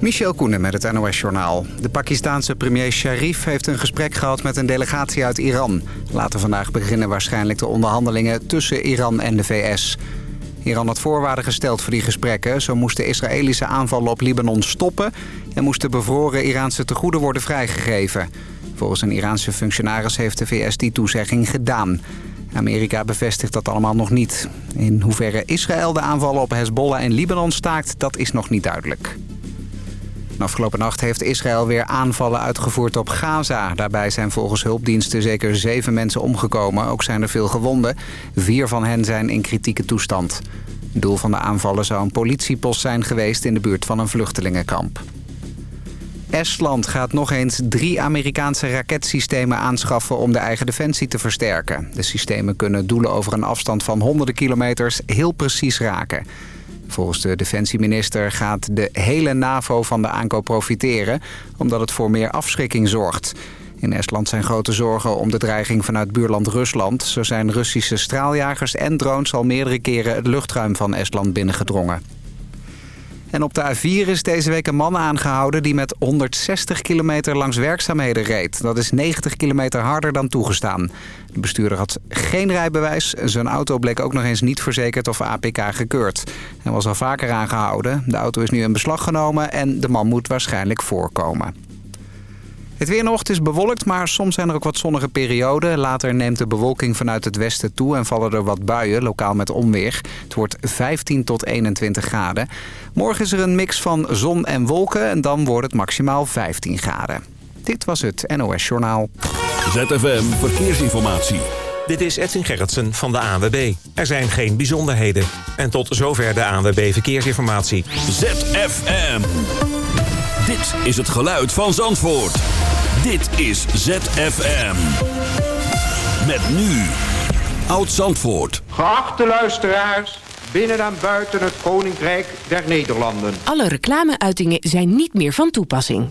Michel Koenen met het NOS-journaal. De Pakistaanse premier Sharif heeft een gesprek gehad met een delegatie uit Iran. Later vandaag beginnen waarschijnlijk de onderhandelingen tussen Iran en de VS. Iran had voorwaarden gesteld voor die gesprekken. Zo moesten Israëlische aanvallen op Libanon stoppen... en moesten bevroren Iraanse tegoeden worden vrijgegeven. Volgens een Iraanse functionaris heeft de VS die toezegging gedaan. Amerika bevestigt dat allemaal nog niet. In hoeverre Israël de aanvallen op Hezbollah en Libanon staakt, dat is nog niet duidelijk. Afgelopen nacht heeft Israël weer aanvallen uitgevoerd op Gaza. Daarbij zijn volgens hulpdiensten zeker zeven mensen omgekomen. Ook zijn er veel gewonden. Vier van hen zijn in kritieke toestand. Het doel van de aanvallen zou een politiepost zijn geweest in de buurt van een vluchtelingenkamp. Estland gaat nog eens drie Amerikaanse raketsystemen aanschaffen om de eigen defensie te versterken. De systemen kunnen doelen over een afstand van honderden kilometers heel precies raken. Volgens de defensieminister gaat de hele NAVO van de aankoop profiteren... omdat het voor meer afschrikking zorgt. In Estland zijn grote zorgen om de dreiging vanuit buurland Rusland. Zo zijn Russische straaljagers en drones al meerdere keren het luchtruim van Estland binnengedrongen. En op de A4 is deze week een man aangehouden die met 160 kilometer langs werkzaamheden reed. Dat is 90 kilometer harder dan toegestaan. De bestuurder had geen rijbewijs. Zijn auto bleek ook nog eens niet verzekerd of APK gekeurd. Hij was al vaker aangehouden. De auto is nu in beslag genomen en de man moet waarschijnlijk voorkomen. Het weer nog is bewolkt, maar soms zijn er ook wat zonnige perioden. Later neemt de bewolking vanuit het westen toe en vallen er wat buien, lokaal met onweer. Het wordt 15 tot 21 graden. Morgen is er een mix van zon en wolken en dan wordt het maximaal 15 graden. Dit was het NOS Journaal. ZFM Verkeersinformatie. Dit is Edwin Gerritsen van de ANWB. Er zijn geen bijzonderheden. En tot zover de ANWB Verkeersinformatie. ZFM. Dit is het geluid van Zandvoort. Dit is ZFM. Met nu. Oud Zandvoort. Geachte luisteraars, binnen en buiten het Koninkrijk der Nederlanden. Alle reclameuitingen zijn niet meer van toepassing.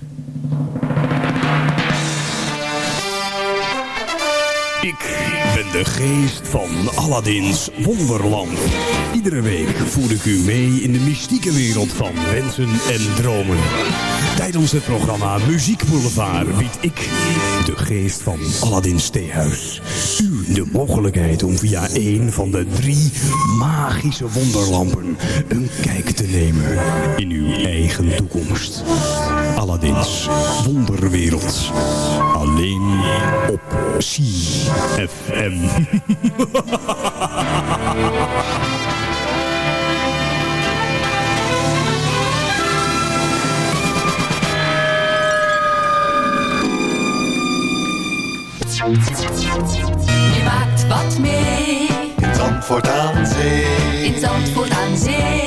De geest van Aladdin's Wonderland. Iedere week voer ik u mee in de mystieke wereld van wensen en dromen. Tijdens het programma Muziek Boulevard bied ik, de geest van Aladdin's Theehuis, u de mogelijkheid om via een van de drie magische wonderlampen een kijk te nemen in uw eigen toekomst. Aladdin's Wonderwereld. Alleen op CFM. Je maakt wat mee. In Zandvoort aan Zee. In Zandvoort aan Zee.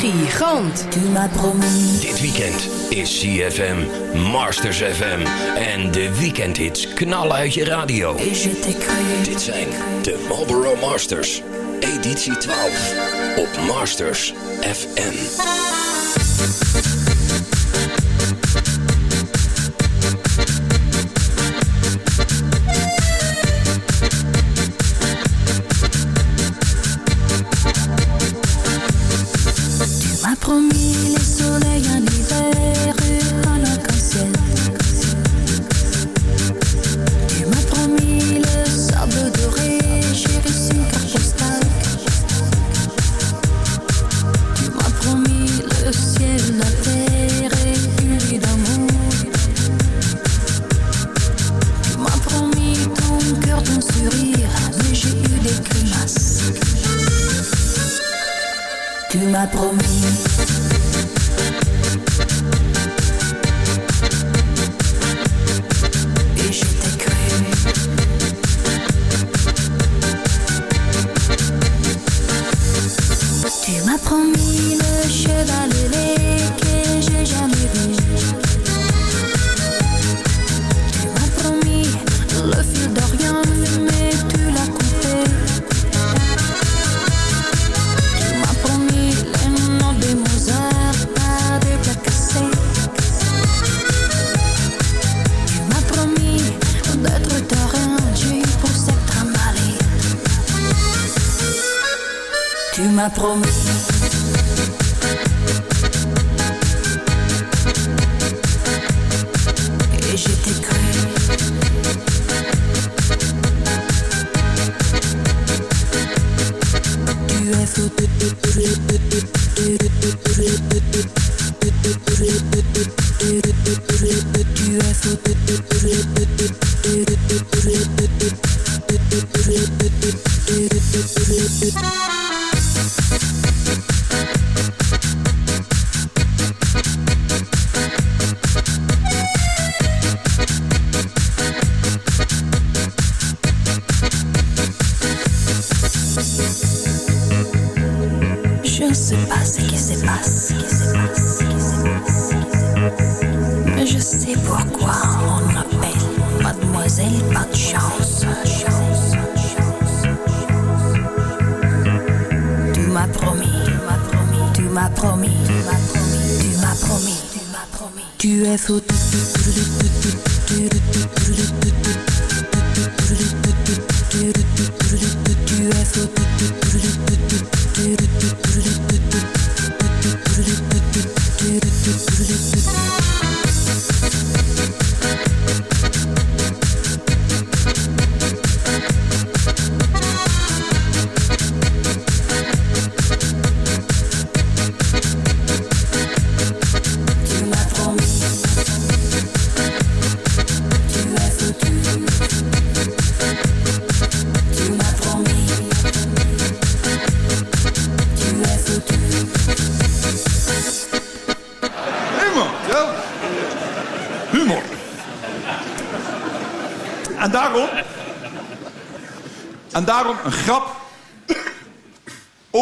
Gigant. Tu m'as promis. Dit weekend is CFM Masters FM en de weekendhits knallen uit je radio. Je cru. Dit zijn de Marlboro Masters, editie 12 op Masters FM. Tu es promis, tu m'as promis, tu m'as promis. Tu es fou.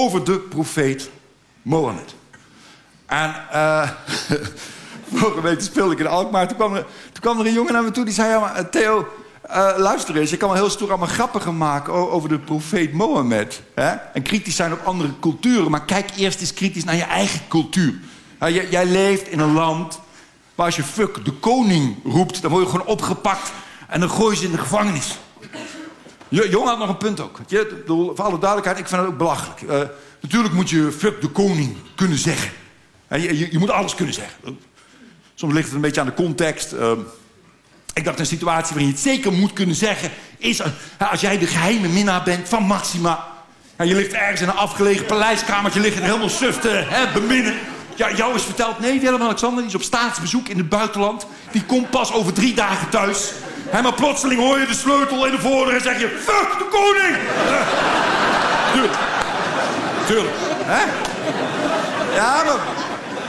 Over de profeet Mohammed. En eh vorige week speelde ik in Alkmaar. Toen kwam, er, toen kwam er een jongen naar me toe die zei... Ja, eh, Theo, eh, luister eens. Je kan wel heel stoer allemaal grappen maken over de profeet Mohammed. Hè? En kritisch zijn op andere culturen. Maar kijk eerst eens kritisch naar je eigen cultuur. Jij, jij leeft in een land waar als je fuck de koning roept... dan word je gewoon opgepakt en dan gooi je ze in de gevangenis. Je, jongen had nog een punt ook. Je, voor alle duidelijkheid, ik vind het ook belachelijk. Eh, natuurlijk moet je fuck de koning kunnen zeggen. Je, je, je moet alles kunnen zeggen. Soms ligt het een beetje aan de context. Ehm, ik dacht een situatie waarin je het zeker moet kunnen zeggen... is eh, als jij de geheime minnaar bent van Maxima... en je ligt ergens in een afgelegen paleiskamertje... ligt er helemaal suf te hè, beminnen. Ja, jou is verteld, nee, Willem-Alexander... is op staatsbezoek in het buitenland. Die komt pas over drie dagen thuis. Hè, maar plotseling hoor je de sleutel in de voordeur... en zeg je, fuck de koning! Eh, tuurlijk. Tuurlijk. Hè? Ja, maar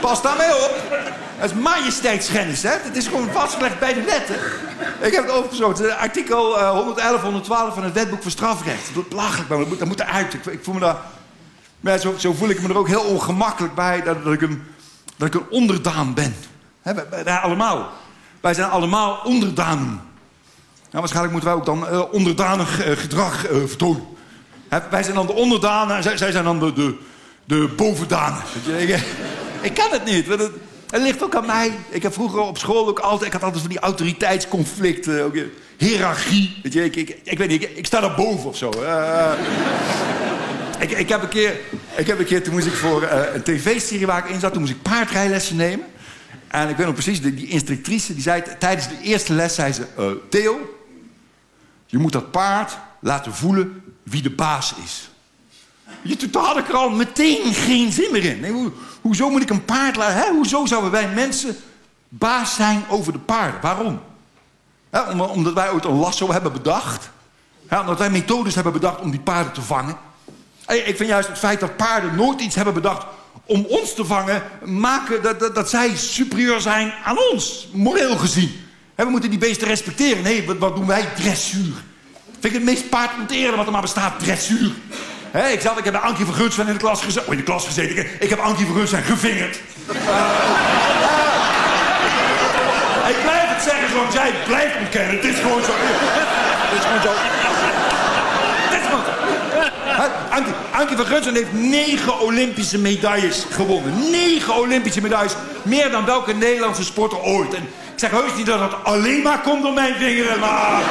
pas daarmee op. Dat is majesteitsschennis, hè? Het is gewoon vastgelegd bij de wetten. Ik heb het overgezocht. Artikel eh, 111, 112 van het wetboek voor strafrecht. Dat belachelijk, maar dat moet, dat eruit. Ik, ik voel me daar... Zo, zo voel ik me er ook heel ongemakkelijk bij dat, ik, een, dat ik een onderdaan ben. Wij- wij allemaal. Wij zijn allemaal onderdanen. Nou, waarschijnlijk moeten wij ook dan eh, onderdanig eh, gedrag eh, vertonen. Wij zijn dan de onderdanen en zij, zij zijn dan de, de, bovendanen. Ik, ik kan het niet. Het, het ligt ook aan mij. Ik heb vroeger op school ook altijd... Ik had altijd van die autoriteitsconflicten. Ook, hiërarchie. Weet je, ik, ik, weet niet, ik, ik sta daar boven of zo. Ik, ik, heb een keer, ik heb een keer, toen moest ik voor een tv-serie waar ik in zat... toen moest ik paardrijlessen nemen. En ik weet nog precies, die, instructrice die zei... tijdens de eerste les zei ze... Theo, je moet dat paard laten voelen wie de baas is. Je, toen had ik er al meteen geen zin meer in. Nee, hoe, hoezo moet ik een paard laten... Hè? Hoezo zouden wij mensen baas zijn over de paarden? Waarom? Omdat wij ooit een lasso hebben bedacht. Hè, omdat wij methodes hebben bedacht om die paarden te vangen. Ik vind juist het feit dat paarden nooit iets hebben bedacht om ons te vangen... maken dat, dat, dat zij superieur zijn aan ons, moreel gezien. We moeten die beesten respecteren. Nee, wat, wat doen wij? Dressuur. Vind ik het meest paardonterende wat er maar bestaat, dressuur. Hè, ik, zat, ik heb Ankie van Gunsven in de klas gezeten. Oh, in de klas gezeten. Ik, ik heb Ankie van Gunsven gevingerd. Eh, ik blijf het zeggen zoals jij het blijft ontkennen. Het is gewoon zo. Het is gewoon zo. Het is gewoon zo. Ankie, Ankie van Gunsven heeft negen Olympische medailles gewonnen. Negen Olympische medailles. Meer dan welke Nederlandse sporter ooit. En zeg heus niet dat het alleen maar komt door mijn vingeren, maar...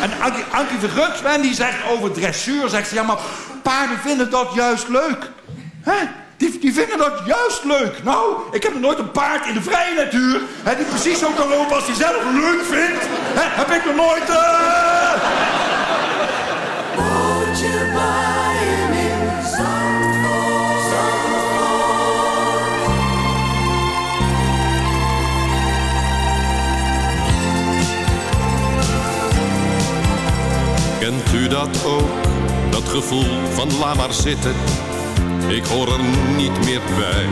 En Ankie, Ankie die zegt over dressuur, zegt ze... Ja, maar paarden vinden dat juist leuk. Hè? Die, die vinden dat juist leuk. Nou, ik heb nog nooit een paard in de vrije natuur... Hè, die precies zo kan lopen als hij zelf leuk vindt. Hè, heb ik nog nooit... Uh... dat ook, dat gevoel van laat maar zitten? Ik hoor er niet meer bij.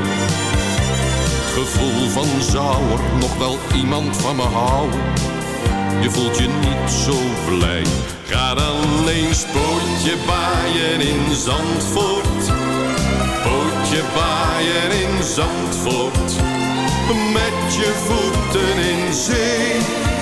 Het gevoel van zou er nog wel iemand van me houden? Je voelt je niet zo blij. Ga dan eens pootje baaien in Zandvoort. Pootje baaien in Zandvoort. Met je voeten in zee.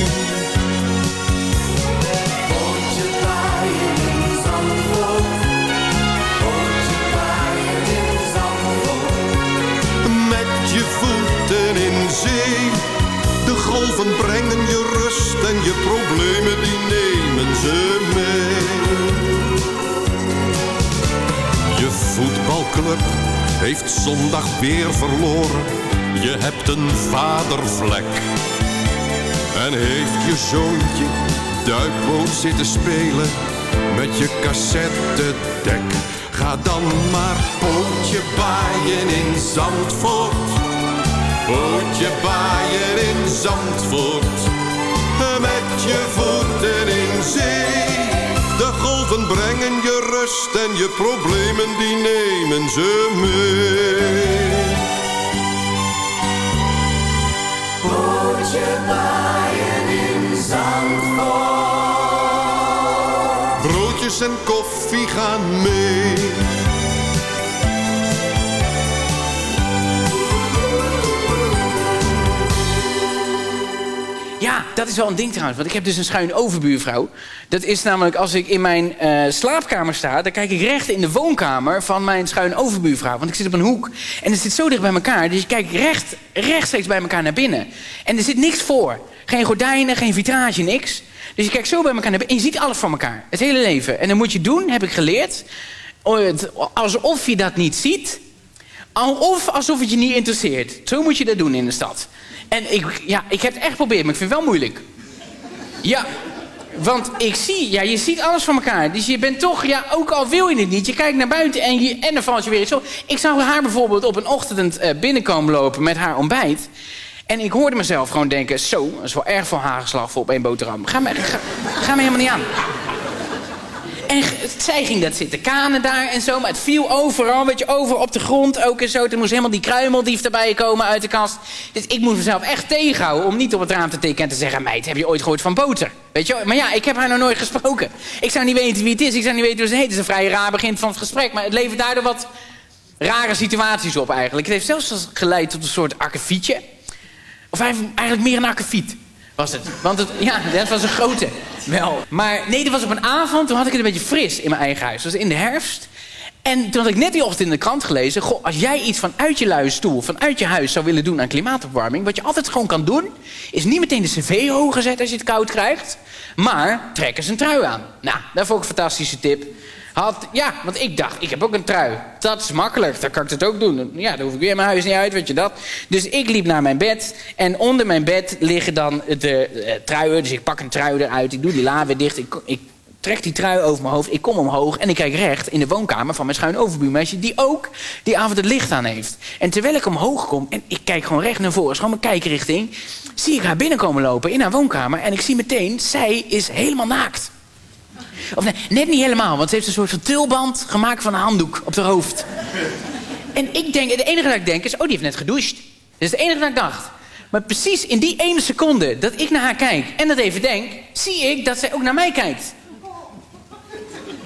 Brengen je rust en je problemen die nemen ze mee. Je voetbalclub heeft zondag weer verloren. Je hebt een vadervlek. En heeft je zoontje duikboot zitten spelen met je cassettedek. Ga dan maar pootje baaien in Zandvoort. Pootje baaien in Zandvoort. Met je voeten in zee. De golven brengen je rust en je problemen die nemen ze mee. Pootje baaien in Zandvoort. Broodjes en koffie gaan mee. Dat is wel een ding trouwens. Want ik heb dus een schuin overbuurvrouw. Dat is namelijk als ik in mijn eh, slaapkamer sta... dan kijk ik recht in de woonkamer van mijn schuin overbuurvrouw. Want ik zit op een hoek. En het zit zo dicht bij elkaar. Dus je kijkt recht, rechtstreeks bij elkaar naar binnen. En er zit niks voor. Geen gordijnen, geen vitrage, niks. Dus je kijkt zo bij elkaar naar binnen. En je ziet alles van elkaar. Het hele leven. En dan moet je doen, heb ik geleerd... alsof je dat niet ziet... Of alsof het je niet interesseert. Zo moet je dat doen in de stad. En ik, ja, ik heb het echt geprobeerd, maar ik vind het wel moeilijk. Ja, want ik zie, ja, je ziet alles van elkaar. Dus je bent toch, ja, ook al wil je het niet, je kijkt naar buiten en, je, en dan valt je weer iets op. Ik zag haar bijvoorbeeld op een ochtend uh, binnenkomen lopen met haar ontbijt. En ik hoorde mezelf gewoon denken, zo, dat is wel erg veel hagelslag voor op één boterham. Ga me, ga, ga me helemaal niet aan. En zij ging dat zitten kanen daar en zo. Maar het viel overal, weet je, over op de grond ook en zo. Toen moest helemaal die kruimeldief erbij komen uit de kast. Dus ik moest mezelf echt tegenhouden om niet op het raam te tikken en te zeggen... meid, heb je ooit gehoord van boter? Weet je, maar ja, ik heb haar nog nooit gesproken. Ik zou niet weten wie het is, ik zou niet weten hoe ze heet. Het is een vrij raar begin van het gesprek, maar het levert daardoor wat rare situaties op eigenlijk. Het heeft zelfs geleid tot een soort akkefietje. Of eigenlijk meer een akkefiet was het. Want het, ja, dat was een grote. Wel. Maar nee, dat was op een avond. Toen had ik het een beetje fris in mijn eigen huis. Dat was in de herfst. En toen had ik net die ochtend in de krant gelezen... Goh, als jij iets vanuit je luie stoel, vanuit je huis zou willen doen aan klimaatopwarming... wat je altijd gewoon kan doen, is niet meteen de cv hoger zetten als je het koud krijgt... maar trek eens een trui aan. Nou, dat vond ik een fantastische tip. Ja, want ik dacht, ik heb ook een trui. Dat is makkelijk, dan kan ik het ook doen. Ja, dan hoef ik weer mijn huis niet uit, weet je dat. Dus ik liep naar mijn bed. En onder mijn bed liggen dan de uh, truien. Dus ik pak een trui eruit, ik doe die la weer dicht. Ik, ik trek die trui over mijn hoofd, ik kom omhoog... en ik kijk recht in de woonkamer van mijn schuin overbuurmeisje... die ook die avond het licht aan heeft. En terwijl ik omhoog kom en ik kijk gewoon recht naar voren... is gewoon mijn kijkrichting... zie ik haar binnenkomen lopen in haar woonkamer... en ik zie meteen, zij is helemaal naakt. Of nee, net niet helemaal, want ze heeft een soort van tulband gemaakt van een handdoek op haar hoofd. En ik denk, het enige dat ik denk is, oh, die heeft net gedoucht. Dat is het enige dat ik dacht. Maar precies in die ene seconde dat ik naar haar kijk en dat even denk... zie ik dat zij ook naar mij kijkt.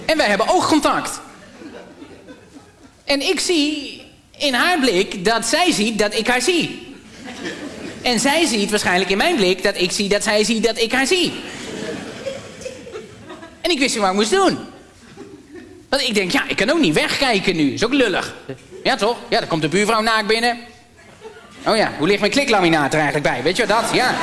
En wij hebben oogcontact. En ik zie in haar blik dat zij ziet dat ik haar zie. En zij ziet waarschijnlijk in mijn blik dat ik zie dat zij ziet dat ik haar zie. En ik wist niet wat ik moest doen. Want ik denk, ja, ik kan ook niet wegkijken nu. Is ook lullig. Ja, toch? Ja, dan komt de buurvrouw naakt binnen. Oh ja, hoe ligt mijn kliklaminaat er eigenlijk bij? Weet je dat? Ja.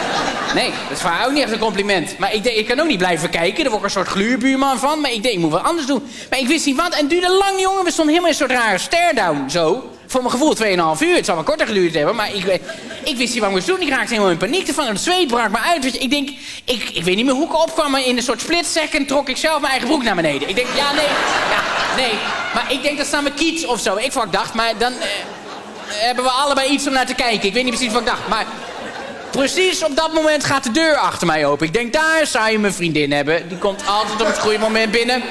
Nee, dat is voor ook niet echt een compliment. Maar ik denk, ik kan ook niet blijven kijken. Er wordt een soort gluurbuurman van. Maar ik denk, ik moet wat anders doen. Maar ik wist niet wat. En duurde lang, jongen. We stonden helemaal in een soort rare stare-down, zo. Voor mijn gevoel 2,5 uur. Het zal wel korter geduurd hebben. Maar ik, ik wist niet wat ik moest doen. Ik raakte helemaal in paniek ervan. Het zweet brak me uit. Ik denk, ik, ik weet niet meer hoe ik opkwam. Maar in een soort split second trok ik zelf mijn eigen broek naar beneden. Ik denk, ja, nee. Ja, nee. Maar ik denk, dat staan we kiets of zo. Ik dacht, maar dan... Eh, hebben we allebei iets om naar te kijken. Ik weet niet precies wat ik dacht, maar... Precies op dat moment gaat de deur achter mij open. Ik denk, daar zou je mijn vriendin hebben. Die komt altijd op het goede moment binnen.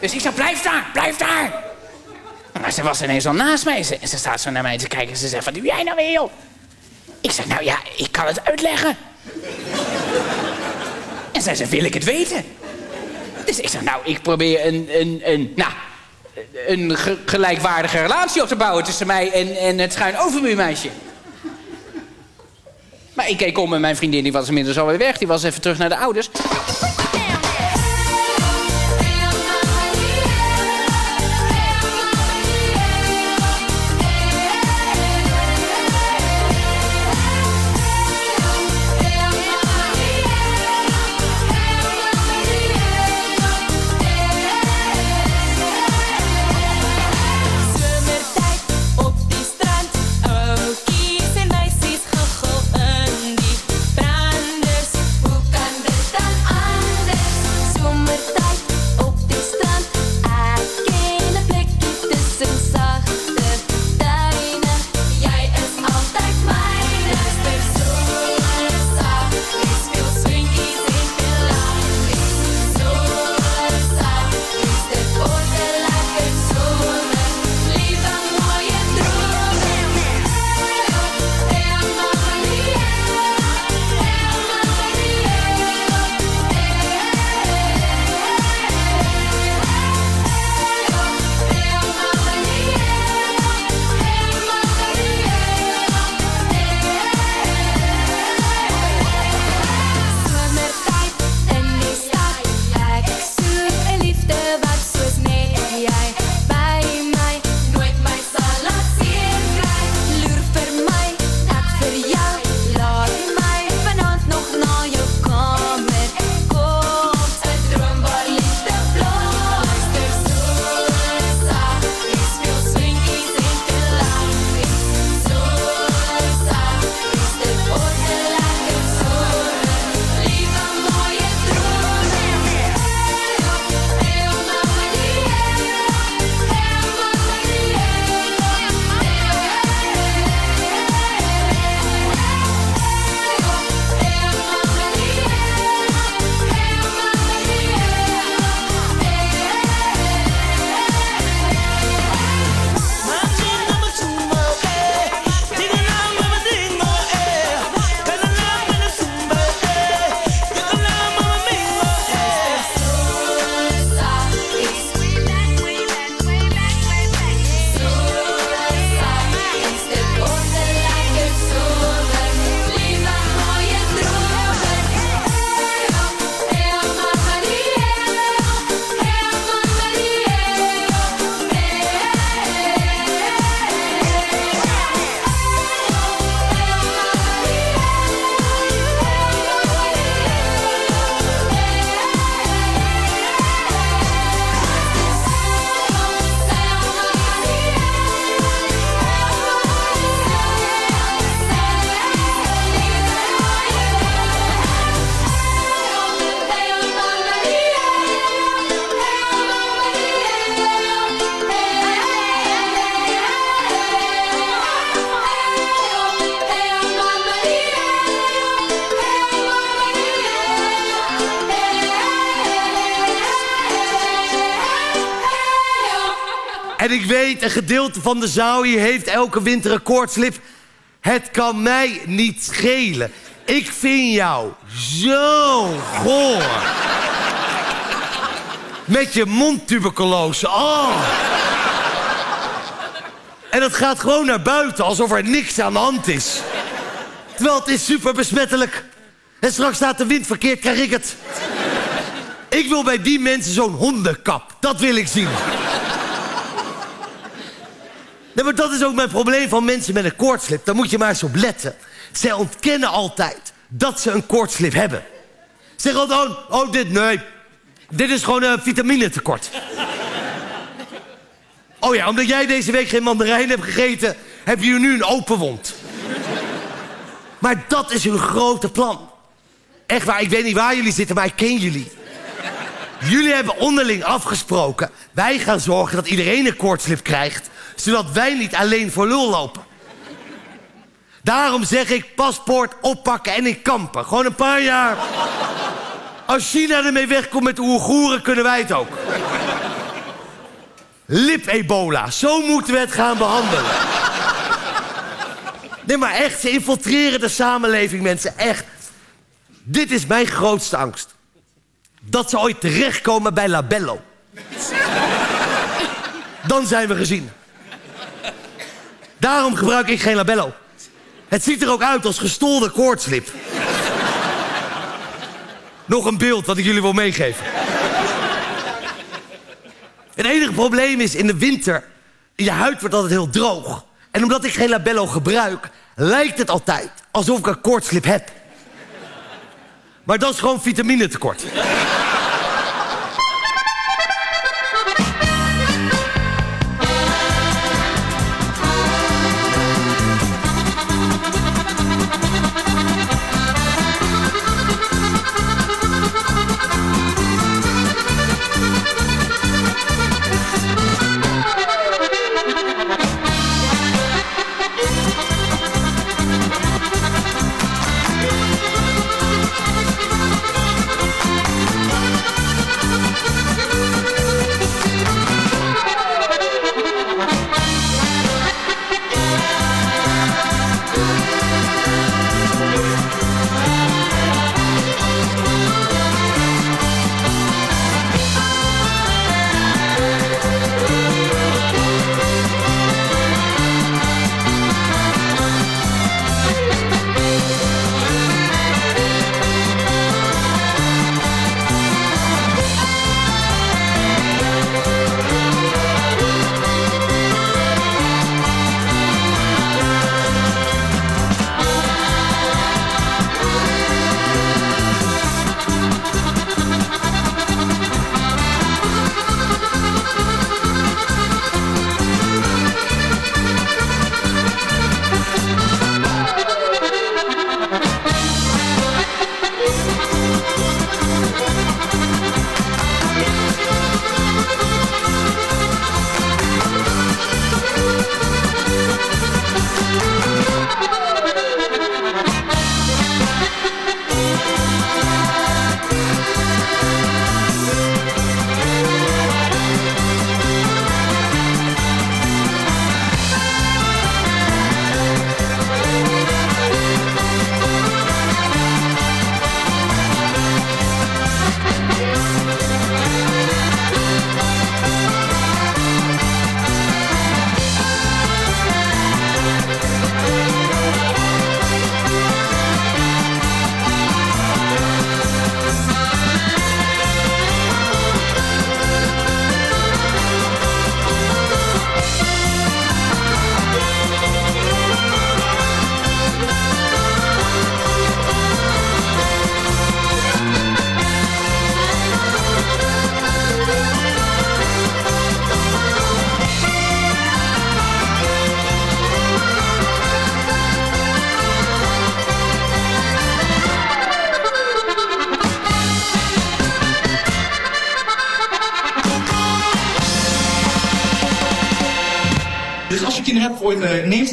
Dus ik zeg, blijf daar, blijf daar. Maar ze was ineens al naast mij. Ze, ze staat zo naar mij te kijken. Ze zegt, wat doe jij nou weer, joh? Ik zeg, nou ja, ik kan het uitleggen. En zij zei, wil ik het weten? Dus ik zeg, nou, ik probeer een, een, een nou, een gelijkwaardige relatie op te bouwen tussen mij en, en het schuin overbuurmeisje. Maar ik keek om en mijn vriendin die was inmiddels alweer weg. Die was even terug naar de ouders. Een gedeelte van de zaal hier heeft elke winter een koortslip. Het kan mij niet schelen. Ik vind jou zo goor. Met je mondtuberculose. Oh. En dat gaat gewoon naar buiten, alsof er niks aan de hand is. Terwijl het is super besmettelijk. En straks staat de wind verkeerd, krijg ik het. Ik wil bij die mensen zo'n hondenkap. Dat wil ik zien. Nee, dat is ook mijn probleem van mensen met een koortslip. Daar moet je maar eens op letten. Zij ontkennen altijd dat ze een koortslip hebben. Ze zeggen altijd, oh, oh dit, nee. Dit is gewoon een vitaminetekort. Oh ja, omdat jij deze week geen mandarijn hebt gegeten... heb je nu een open wond. Maar dat is hun grote plan. Echt waar, ik weet niet waar jullie zitten, maar ik ken jullie. Jullie hebben onderling afgesproken... wij gaan zorgen dat iedereen een koortslip krijgt... zodat wij niet alleen voor lul lopen. Daarom zeg ik paspoort oppakken en in kampen. Gewoon een paar jaar. Als China ermee wegkomt met de Oeigoeren, kunnen wij het ook. Lip-ebola, zo moeten we het gaan behandelen. Nee, maar echt, ze infiltreren de samenleving, mensen. Echt. Dit is mijn grootste angst. Dat ze ooit terechtkomen bij Labello. Dan zijn we gezien. Daarom gebruik ik geen Labello. Het ziet er ook uit als gestolde koortslip. Nog een beeld wat ik jullie wil meegeven. Het enige probleem is, in de winter... je huid wordt altijd heel droog. En omdat ik geen labello gebruik... lijkt het altijd alsof ik een koortslip heb. Maar dat is gewoon vitaminetekort. Dus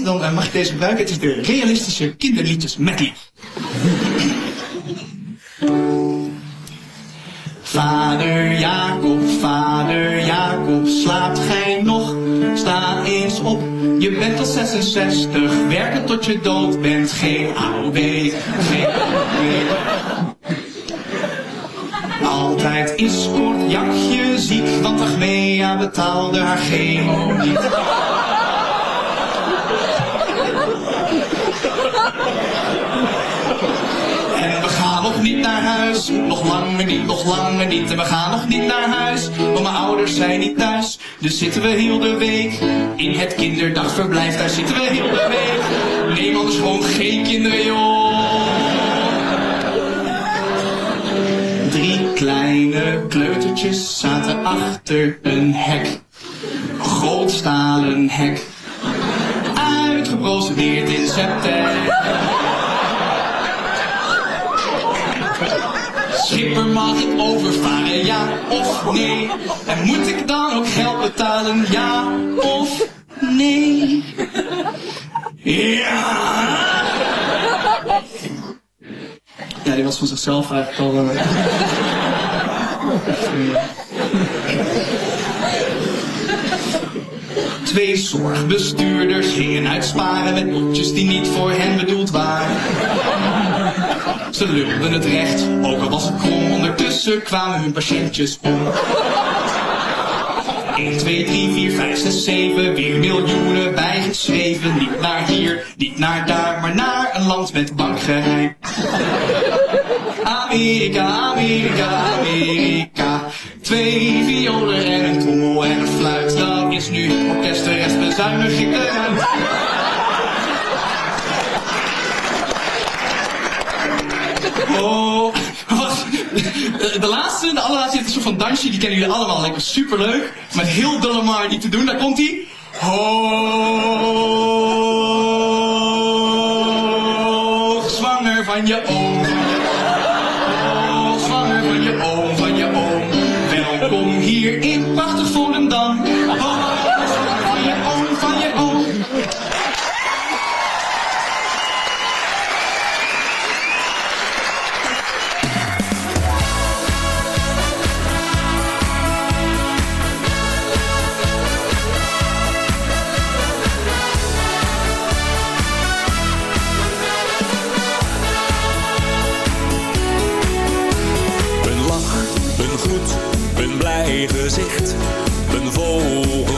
dan uh, mag je deze gebruiken. Het is de realistische kinderliedjes medley. Vader Jacob, vader Jacob, slaapt gij nog? sta eens op. Je bent al 66, werken tot je dood bent. Geen AOW, geen AOW. Altijd is kort ziek, want Achmea betaalde haar chemo niet. En we gaan nog niet naar huis, nog langer niet, nog langer niet. En we gaan nog niet naar huis, want mijn ouders zijn niet thuis. Dus zitten we heel de week in het kinderdagverblijf. Daar zitten we heel de week. Neem anders gewoon geen kinderen, joh. Drie kleine kleutertjes zaten achter een hek. Groot stalen hek. Uitgeprocedeerd in september. Schipper, mag ik overvaren, ja of nee? En moet ik dan ook geld betalen, ja of nee? Ja! Ja, die was van zichzelf eigenlijk al... Twee zorgbestuurders gingen uitsparen met notjes die niet voor hen bedoeld waren. Ze lulden het recht, ook al was het krom. Ondertussen kwamen hun patiëntjes om. 1, 2, 3, 4, 5, 6, 7, weer miljoenen bijgeschreven. Niet naar hier, niet naar daar, maar naar een land met bankgeheim. Amerika, Amerika, Amerika. Twee violen en een trommel en een fluit. Dat is nu het orkest, de rest. Oh, wacht. De, laatste, de allerlaatste, is een soort van dansje, die kennen jullie allemaal. Me superleuk. Met heel dulle maar niet te doen, daar komt ie. Hoog, zwanger van je oom.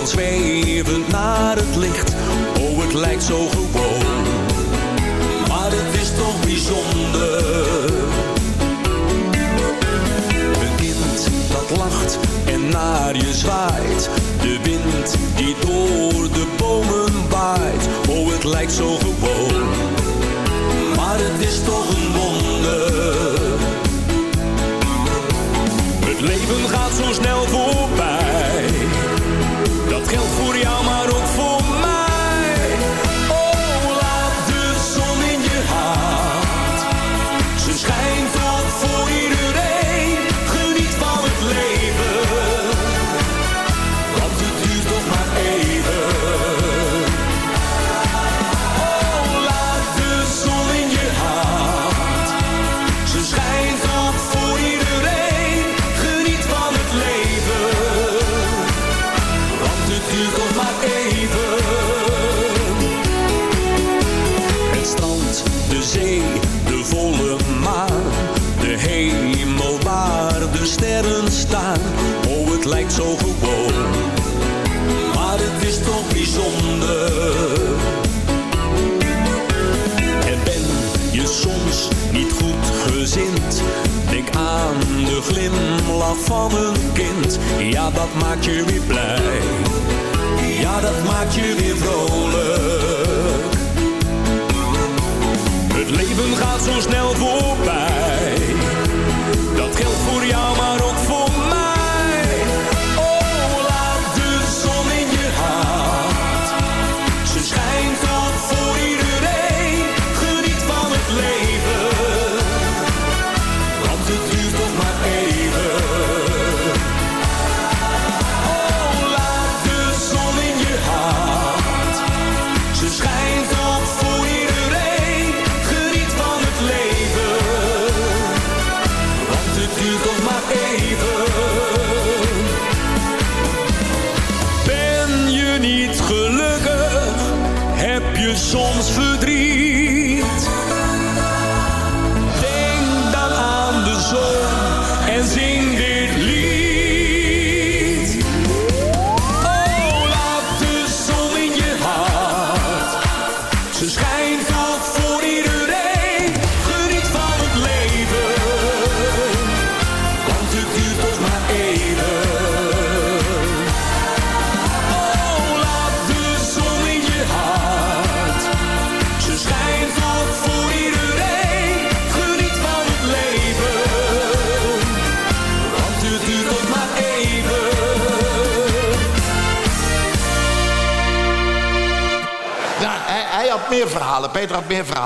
Zwevend naar het licht. Oh, het lijkt zo gewoon. Maar het is toch bijzonder. Een kind dat lacht en naar je zwaait. De wind die door de bomen waait. Oh, het lijkt zo gewoon. Glimlach van een kind. Ja, dat maakt je weer blij. Ja, dat maakt je weer vrolijk. Het leven gaat zo snel voorbij. Dat geldt voor jou, maar ook voor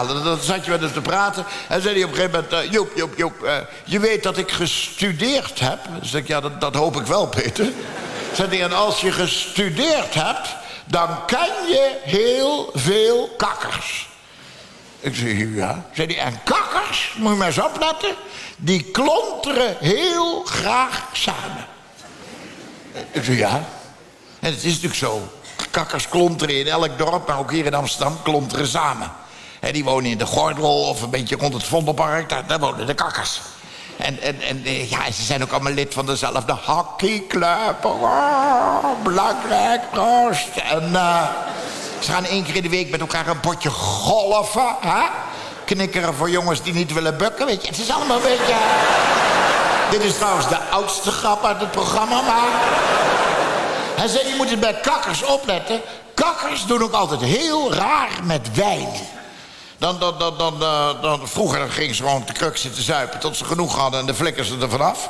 verhalen. Dan zat je met hem te praten. En zei hij op een gegeven moment... eh, Joep, Joep, Joep, eh, je weet dat ik gestudeerd heb. Dan zeg ik, ja, dat, dat hoop ik wel, Peter. Zei hij, en als je gestudeerd hebt... dan ken je heel veel kakkers. Ik zeg, ja. Zei hij, en kakkers, moet je maar eens opletten... die klonteren heel graag samen. Ik zeg, ja. En het is natuurlijk zo. Kakkers klonteren in elk dorp, maar ook hier in Amsterdam klonteren samen. Die wonen in de Gordel of een beetje rond het Vondelpark. Daar, daar wonen de kakkers. En, en, en eh, ja, ze zijn ook allemaal lid van dezelfde hockeyclub. Oh, belangrijk, proost. En eh, ze gaan één keer in de week met elkaar een potje golven. Hè? Knikkeren voor jongens die niet willen bukken. Weet je, het is allemaal een beetje... Dit is trouwens de oudste grap uit het programma, maar... Hij zei, je moet het bij kakkers opletten. Kakkers doen ook altijd heel raar met wijn. Dan, dan, dan, dan, eh, dan, vroeger gingen ze gewoon de kruk zitten zuipen... tot ze genoeg hadden en de flikkers ze er vanaf.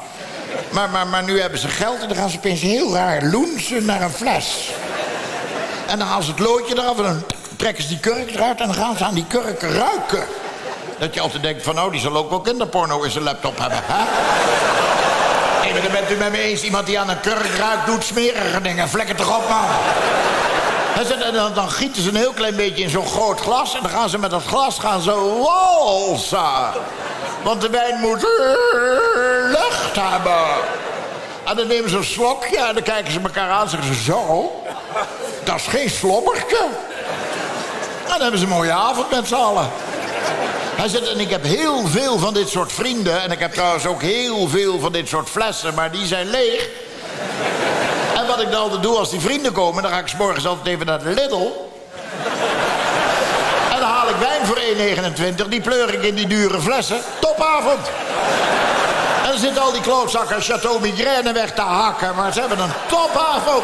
Maar, maar, maar nu hebben ze geld en dan gaan ze opeens heel raar loensen naar een fles. En dan halen ze het loodje eraf en dan trekken ze die kurk eruit... en dan gaan ze aan die kurk ruiken. Dat je altijd denkt van, oh, die zal ook wel kinderporno in zijn laptop hebben, hè? Nee, maar dan bent u met me eens. Iemand die aan een kurk ruikt, doet smerige dingen. Vlekken toch op, man. En ze- en dan, gieten ze een heel klein beetje in zo'n groot glas... en dan gaan ze met dat glas gaan ze walsen. Want de wijn moet lucht hebben. En dan nemen ze een slokje en dan kijken ze elkaar aan en zeggen ze... zo, dat is geen slobbertje. En dan hebben ze een mooie avond met z'n allen. Hij zegt, en ik heb heel veel van dit soort vrienden... en ik heb trouwens ook heel veel van dit soort flessen... maar die zijn leeg. Wat ik dan altijd doe als die vrienden komen... dan ga ik 's morgens altijd even naar de Lidl... en dan haal ik wijn voor 1,29... die pleur ik in die dure flessen. Topavond! En dan zitten al die klootzakken Chateau Migraine weg te hakken... maar ze hebben een topavond!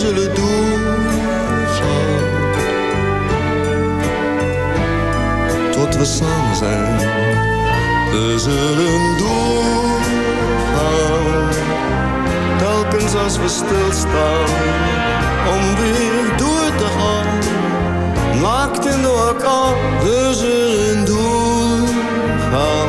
zullen doorgaan. Tot we samen zijn, we zullen doorgaan. Telkens als we stilstaan, om weer door te gaan. Naakt in de orkaan, we zullen doorgaan,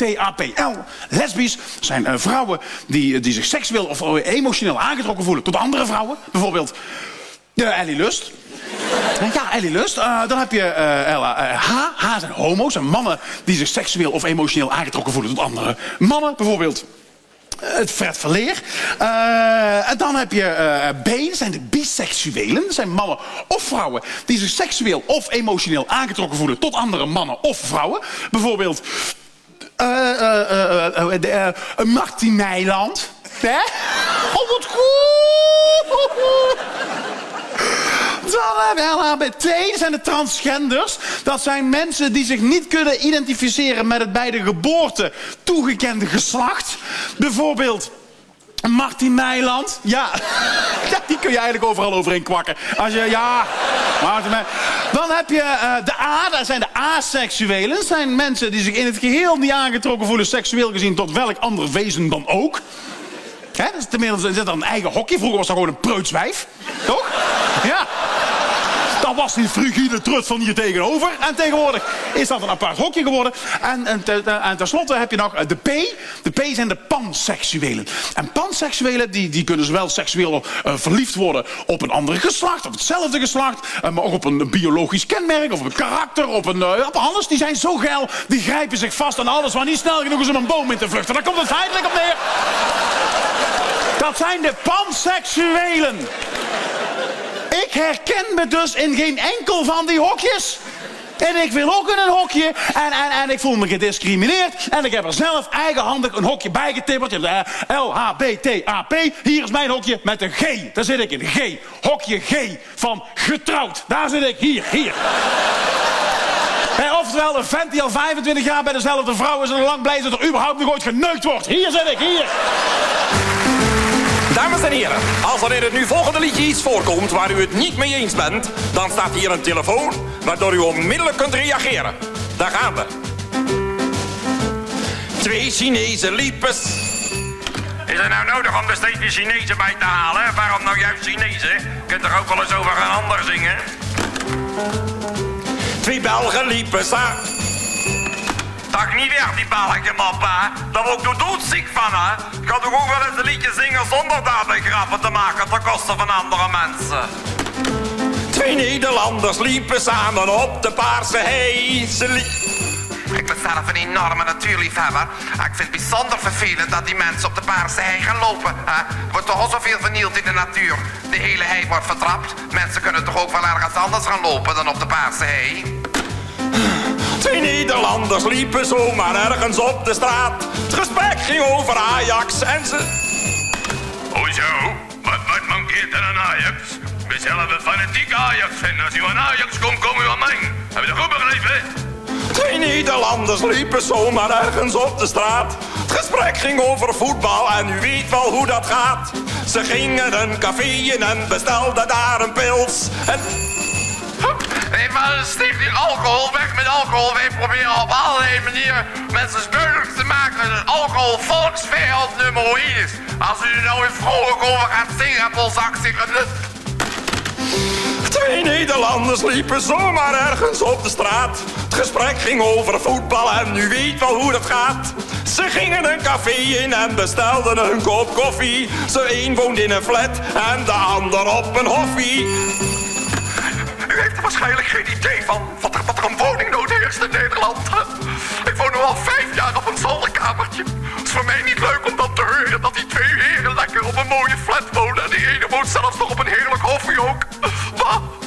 LHBTAPL. Lesbisch zijn eh, vrouwen die, die zich seksueel of eh, emotioneel aangetrokken voelen tot andere vrouwen. Bijvoorbeeld de Ellie Lust. Ja, Ellie Lust. Eh, dan heb je eh, eh, H. H zijn homo's en mannen die zich seksueel of emotioneel aangetrokken voelen tot andere mannen. Bijvoorbeeld het Fred Verleer. Eh, en dan heb je eh, B, zijn de biseksuelen. Dat zijn mannen of vrouwen die zich seksueel of emotioneel aangetrokken voelen tot andere mannen of vrouwen. Bijvoorbeeld eh eh eh eh, Martin Meiland. Hè? Oh, wat goed! Dan LHBT, zijn de transgenders. Dat zijn mensen die zich niet kunnen identificeren met het bij de geboorte toegekende geslacht. Bijvoorbeeld Martin Meiland. Ja. ja, die kun je eigenlijk overal overheen kwakken. Als je, ja, Martin. Dan heb je eh, de A, dat zijn de aseksuelen. Dat zijn mensen die zich in het geheel niet aangetrokken voelen, seksueel gezien, tot welk ander wezen dan ook. Hè, dat is tenminste dan een eigen hokje. Vroeger was dat gewoon een preutswijf. Toch? Ja. Dat was die frigide trut van hier tegenover. En tegenwoordig is dat een apart hokje geworden. En, en, en tenslotte heb je nog eh, de P. De P zijn de panseksuelen. En panseksuelen die, die kunnen zowel seksueel eh, verliefd worden op een andere geslacht, op hetzelfde geslacht, eh, maar ook op een biologisch kenmerk, of een karakter, op, een, op alles. Die zijn zo geil, die grijpen zich vast aan alles waar niet snel genoeg is om een boom in te vluchten. Daar komt het feitelijk op neer. Dat zijn de panseksuelen. Ik herken me dus in geen enkel van die hokjes. En ik wil ook in een hokje. En, en, en ik voel me gediscrimineerd. En ik heb er zelf eigenhandig een hokje bij getipperd. L-H-B-T-A-P. Hier is mijn hokje met een G. Daar zit ik in. G. Hokje G. Van getrouwd. Daar zit ik. Hier, hier. Oftewel, een vent die al 25 jaar bij dezelfde vrouw is... en lang blij is dat er überhaupt nog ooit geneukt wordt. Hier zit ik, hier. Dames en heren, als er in het nu volgende liedje iets voorkomt waar u het niet mee eens bent, dan staat hier een telefoon waardoor u onmiddellijk kunt reageren. Daar gaan we. Twee Chinezen liepen. Is het nou nodig om er steeds weer Chinezen bij te halen? Waarom nou juist Chinezen? Je kunt toch ook wel eens over een ander zingen? Twee Belgen liepen samen. Dag niet weg, die balkje mappa. Daar word ik toch doodziek van, hè? Ik ga toch ook wel eens een liedje zingen zonder daarbij grappen te maken ten koste van andere mensen. Twee Nederlanders liepen samen op de paarse hei. Ik ben zelf een enorme natuurliefhebber. Ik vind het bijzonder vervelend dat die mensen op de paarse hei gaan lopen. Hè? Er wordt toch al zoveel vernield in de natuur. De hele hei wordt vertrapt. Mensen kunnen toch ook wel ergens anders gaan lopen dan op de paarse hei? Twee Nederlanders liepen zomaar ergens op de straat. Het gesprek ging over Ajax en ze... Hoezo? Wat, wat mankeert er aan Ajax? We zelf een fanatieke Ajax-fan. Als u aan Ajax komt, kom u aan mij. Heb je dat goed begrepen? Twee Nederlanders liepen zomaar ergens op de straat. Het gesprek ging over voetbal en u weet wel hoe dat gaat. Ze gingen een café in en bestelden daar een pils. En Nee, maar de stichting alcohol, weg met alcohol. Wij proberen op allerlei manieren mensen smeulig te maken dat alcohol volksvijand nummer 1 is. Als u er nou weer vrolijk over gaat zingen op onze actiegenut. Twee Nederlanders liepen zomaar ergens op de straat. Het gesprek ging over voetbal en u weet wel hoe dat gaat. Ze gingen een café in en bestelden een kop koffie. Ze een woont in een flat en de ander op een hoffie. Waarschijnlijk geen idee van wat er, wat er een woningnood heerst in Nederland. Ik woon nu al vijf jaar op een zolderkamertje. Het is voor mij niet leuk om dan te horen dat die twee heren lekker op een mooie flat wonen. En die ene woont zelfs nog op een heerlijk hoffie ook. Wat?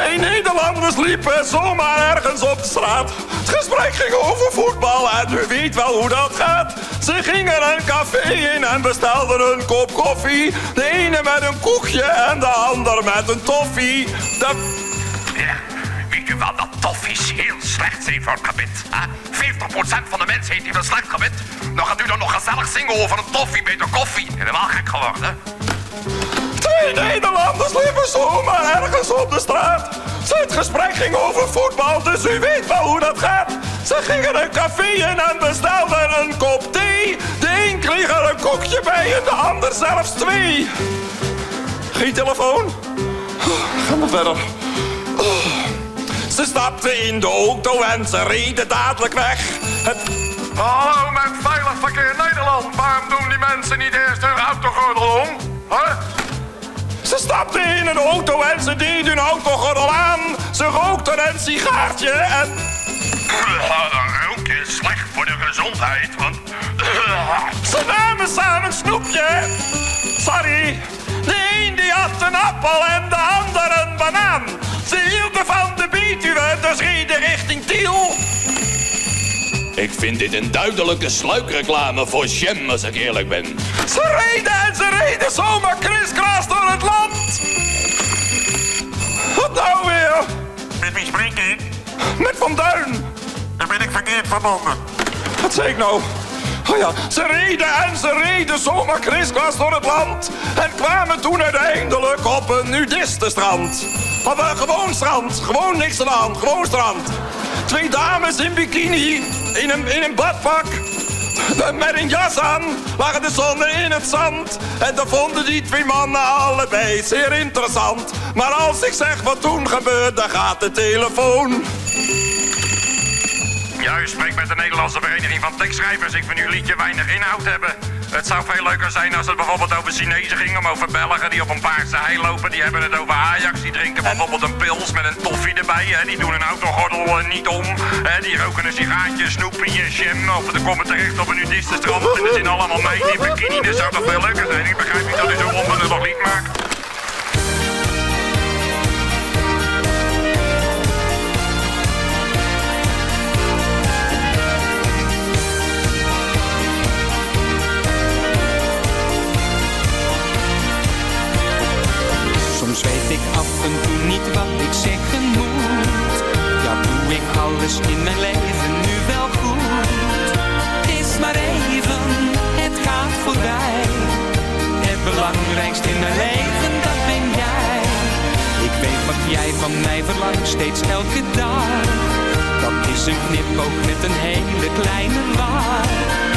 Twee Nederlanders liepen zomaar ergens op de straat. Het gesprek ging over voetbal en u weet wel hoe dat gaat. Ze gingen een café in en bestelden een kop koffie. De ene met een koekje en de ander met een toffee. De... Ja, weet u wel dat toffies heel slecht zijn voor het gebit? Hè? 50% van de mensen heeft een slecht gebit. Dan gaat u dan nog gezellig zingen over een toffie beter koffie. Helemaal gek geworden. Twee Nederlanders liepen zomaar ergens op de straat. Het gesprek ging over voetbal, dus u weet wel hoe dat gaat. Ze gingen een café in en bestelden een kop thee. De een kreeg er een koekje bij en de ander zelfs twee. Geen telefoon? Ga maar verder. Oh. Ze stapten in de auto en ze reden dadelijk weg. Het... Hallo, met Veilig Verkeer Nederland. Waarom doen die mensen niet eerst hun autogordel om? Huh? Ze stapten in een auto en ze deden hun autogordel aan. Ze rookten een sigaartje en... Roken is slecht voor de gezondheid, want... Ze namen samen een snoepje. Sorry. De een die had een appel en de ander een banaan. Ze hielden van de Betuwe, dus reden richting Tiel. Ik vind dit een duidelijke sluikreclame voor Shem, als ik eerlijk ben. Ze reden en ze reden zomaar kriskras door het land. Wat nou weer? Met wie spreek ik? Met Van Duin. Dan ben ik verkeerd verbonden. Wat zei ik nou? Oh ja, ze reden en ze reden zomaar kriskras door het land. En kwamen toen uiteindelijk op een nudistenstrand. Op een gewoon strand. Gewoon niks aan de hand. Gewoon strand. Twee dames in bikini. In een, in een badpak. Met een jas aan. Lagen de zon in het zand. En dan vonden die twee mannen allebei zeer interessant. Maar als ik zeg wat toen gebeurde, gaat de telefoon. Ja, u spreekt met de Nederlandse Vereniging van Tekstschrijvers. Ik vind uw liedje weinig inhoud hebben. Het zou veel leuker zijn als het bijvoorbeeld over Chinezen ging... om over Belgen die op een paarse hei lopen. Die hebben het over Ajax. Die drinken bijvoorbeeld een pils met een toffie erbij. Hè. Die doen een autogordel eh, niet om. Hè. Die roken een sigaartje, snoepie en jam. Of de komen terecht op een nudistenstrand. En er zijn allemaal meiden in bikini. Dat zou toch veel leuker zijn? Ik begrijp niet dat u zo'n onbenullig lied maakt. Soms weet ik af en toe niet wat ik zeggen moet. Ja, doe ik alles in mijn leven nu wel goed? Het is maar even, het gaat voorbij. Het belangrijkste in mijn leven, dat ben jij. Ik weet wat jij van mij verlangt, steeds elke dag. Dat is een knipoog met een hele kleine lach.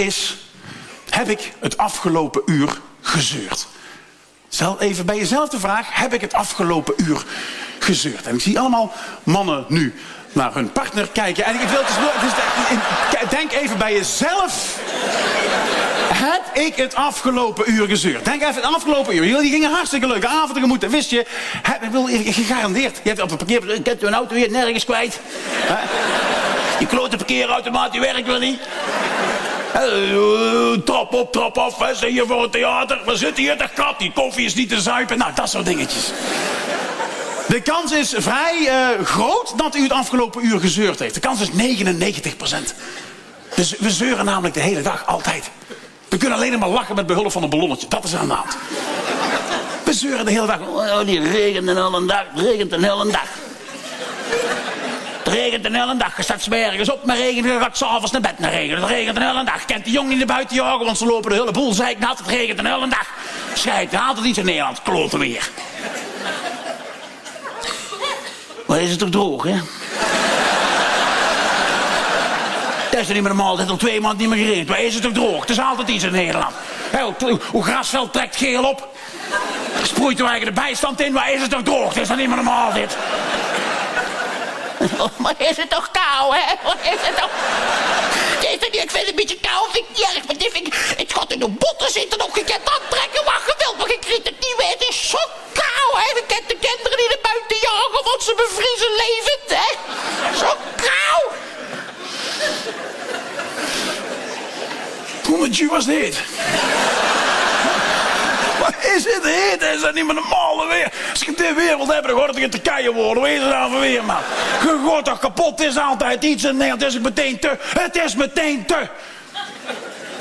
Is, heb ik het afgelopen uur gezeurd? Stel even bij jezelf de vraag, heb ik het afgelopen uur gezeurd? En ik zie allemaal mannen nu naar hun partner kijken. En ik wil, is- denk even bij jezelf. Heb ik het afgelopen uur gezeurd? Denk even het afgelopen uur. Jullie gingen hartstikke leuke avond tegemoet. Dat wist je. Heb, ik gegarandeerd. Je hebt op het parkeer... Ik heb een auto hier nergens kwijt. Die klote parkeerautomaat die werkt wel niet. Eh, trap op, trap af. Hè. Zijn hier voor het theater. We zitten hier te kat. Die koffie is niet te zuipen. Nou, dat soort dingetjes. De kans is vrij eh, groot dat u het afgelopen uur gezeurd heeft. De kans is 99% Dus we zeuren namelijk de hele dag, altijd. We kunnen alleen maar lachen met behulp van een ballonnetje. Dat is aan de hand. We zeuren de hele dag. Oh, die regent een hele dag. Regent een hele dag. Het regent een hele dag. Je staat ergens op, maar regent. Je gaat s'avonds naar bed naar regenen. Het regent een hele dag. Kent die jongen niet naar buiten jagen, want ze lopen de hele boel zeiknat. Het regent een hele dag. Schijt, haalt het iets in Nederland. Kloten weer. Maar is het toch droog, hè? Dat is toch niet meer normaal. Het heeft al twee maanden niet meer geregend. Maar is het toch droog? Het is altijd iets in Nederland. Hoe- grasveld trekt geel op. Sproeit er eigenlijk de bijstand in. Maar is het toch droog? Het is toch niet meer normaal, dit? Oh, maar is het toch kou, hè? Wat is het toch... Het is toch niet, ik vind het een beetje kou, vind ik niet erg. Maar dit vind ik... Het gaat in de botten zitten op. Je kunt aantrekken wat je wilt, maar je krijgt het niet weer. Het is zo kou, hè? Je kent de kinderen die naar buiten jagen, want ze bevriezen levend, hè? Zo kou! Hoe met was dit? Is het heet? Is dat niet meer normaal weer? Als je dit weer wilt hebben, dan gaat het in Turkije worden. Wees er dan voor weer, man. Je gaat toch kapot? Is altijd iets in Nederland. Het is meteen te. Het is meteen te.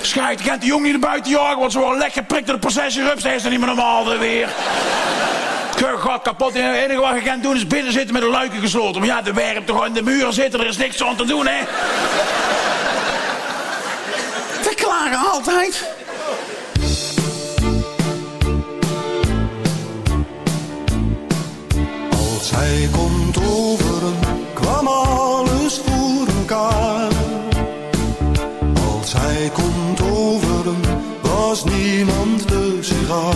Schijt, kent die jongen naar buiten jagen, want ze worden lekker geprikt door de processierups. Dat is dat niet meer normaal weer. Gaat kapot. Het enige wat je kan doen is binnen zitten met de luiken gesloten. Maar ja, de werkt toch in de muren zitten. Er is niks aan te doen, hè? We klagen altijd. Hij komt overen, kwam alles voor elkaar. Als hij komt overen, was niemand de sigaar.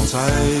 Als hij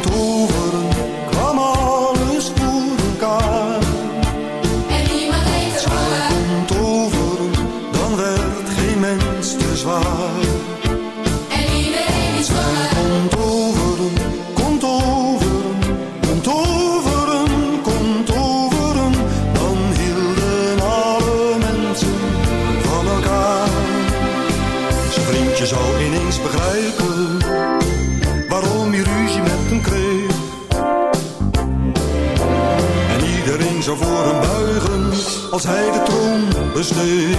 als hij de troon besteeg.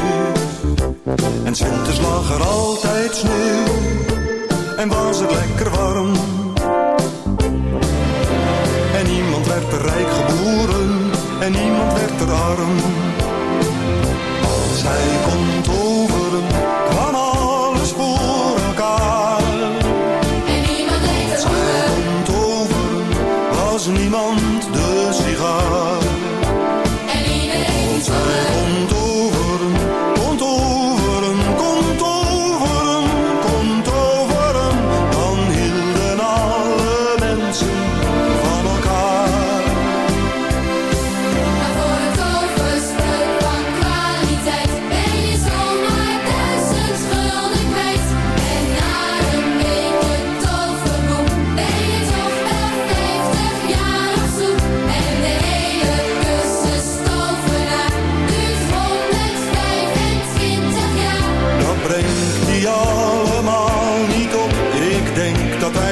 En winters lag er altijd sneeuw en was het lekker warm. En niemand werd er rijk geboren en niemand werd er arm. Als hij kon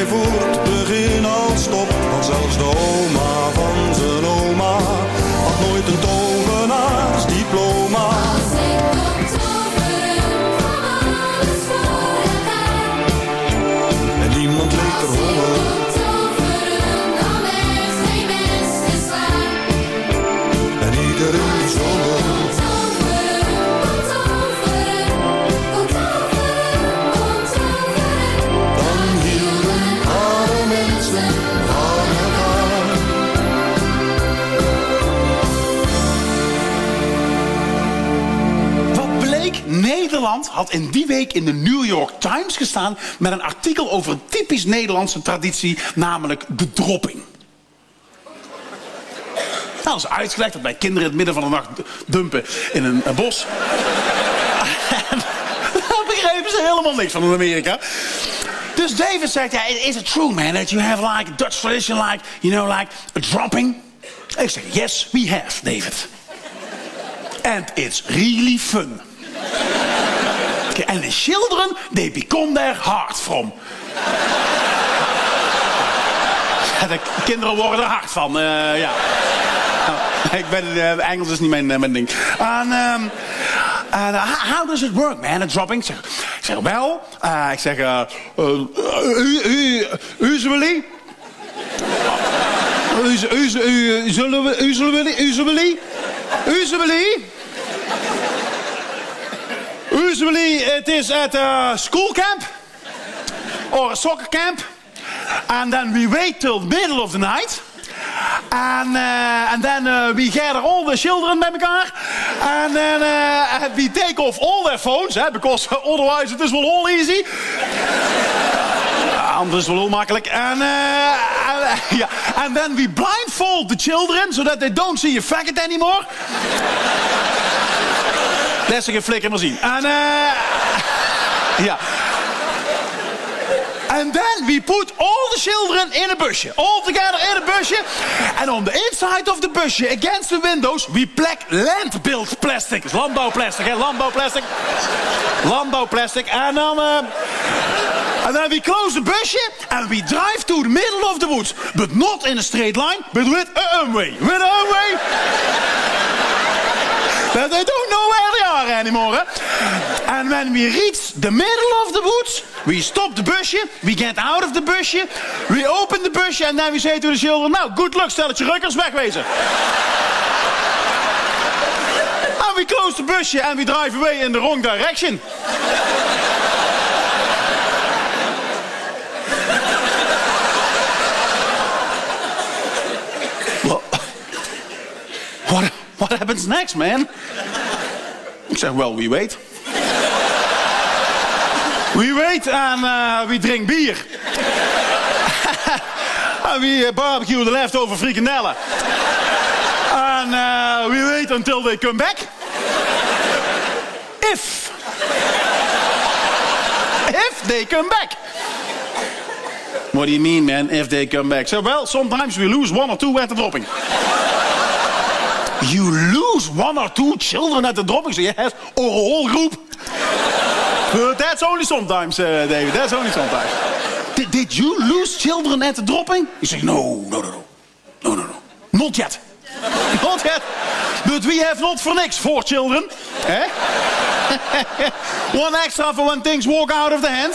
dat hij Had in die week in de New York Times gestaan... met een artikel over een typisch Nederlandse traditie, namelijk de dropping. Nou, dat is uitgelegd dat wij kinderen in het midden van de nacht dumpen in een, bos. Daar begrepen ze helemaal niks van in Amerika. Dus David zegt, ja, is it true, man, that you have like a Dutch tradition, like, you know, like a dropping? Ik zeg, yes, we have, David. And it's really fun. And the children, they become their heart from. Ja, de kinderen worden er hard van, eh, ja. Nou, ik ben, eh, Engels is niet mijn, eh, mijn ding. En, en, eh, how- does it work, man, a dropping? Ik zeg, ik zeg wel, ik zeg, usually... Usually, usually, usually... Usually it is at a school camp or a soccer camp. And then we wait till the middle of the night. And, uh, and then uh, we gather all the children bij elkaar. And then uh, we take off all their phones. Because otherwise it is well all easy. Anders wel heel makkelijk. En uh. And then we blindfold the children so that they don't see a faggot anymore. Laat ze geen flikker meer zien. En eh ja. And then we put all the children in a busje. All together in a busje. And on the inside of the busje, against the windows, we plak landbuild plastic. Is landbouwplastic, hè? Landbouwplastic. Landbouwplastic. En dan... eh and then we close the busje and we drive to the middle of the woods. But not in a straight line, but with a way. With a way. That they don't know where they are anymore. And when we reach the middle of the woods, we stop the busje, we get out of the busje, we open the busje, and then we say to the children, nou, good luck, stelletje rukkers, wegwezen. and we close the busje and we drive away in the wrong direction. Well, what, happens next, man? Ik zeg, well, we wait. We wait and uh, we drink bier. and we uh, barbecue the leftover frikandellen. and uh, we wait until they come back. If. If they come back. What do you mean, man, if they come back? So, well, sometimes we lose one or two at the dropping. You lose one or two children at the dropping? So, yes, or a whole group. Uh, that's only sometimes, uh, David. That's only sometimes. Did, did you lose children at the dropping? He said, no, no, no, no. No, no, no. Not yet. Not yet. But we have not for niks four children. Eh? One extra for when things walk out of the hand.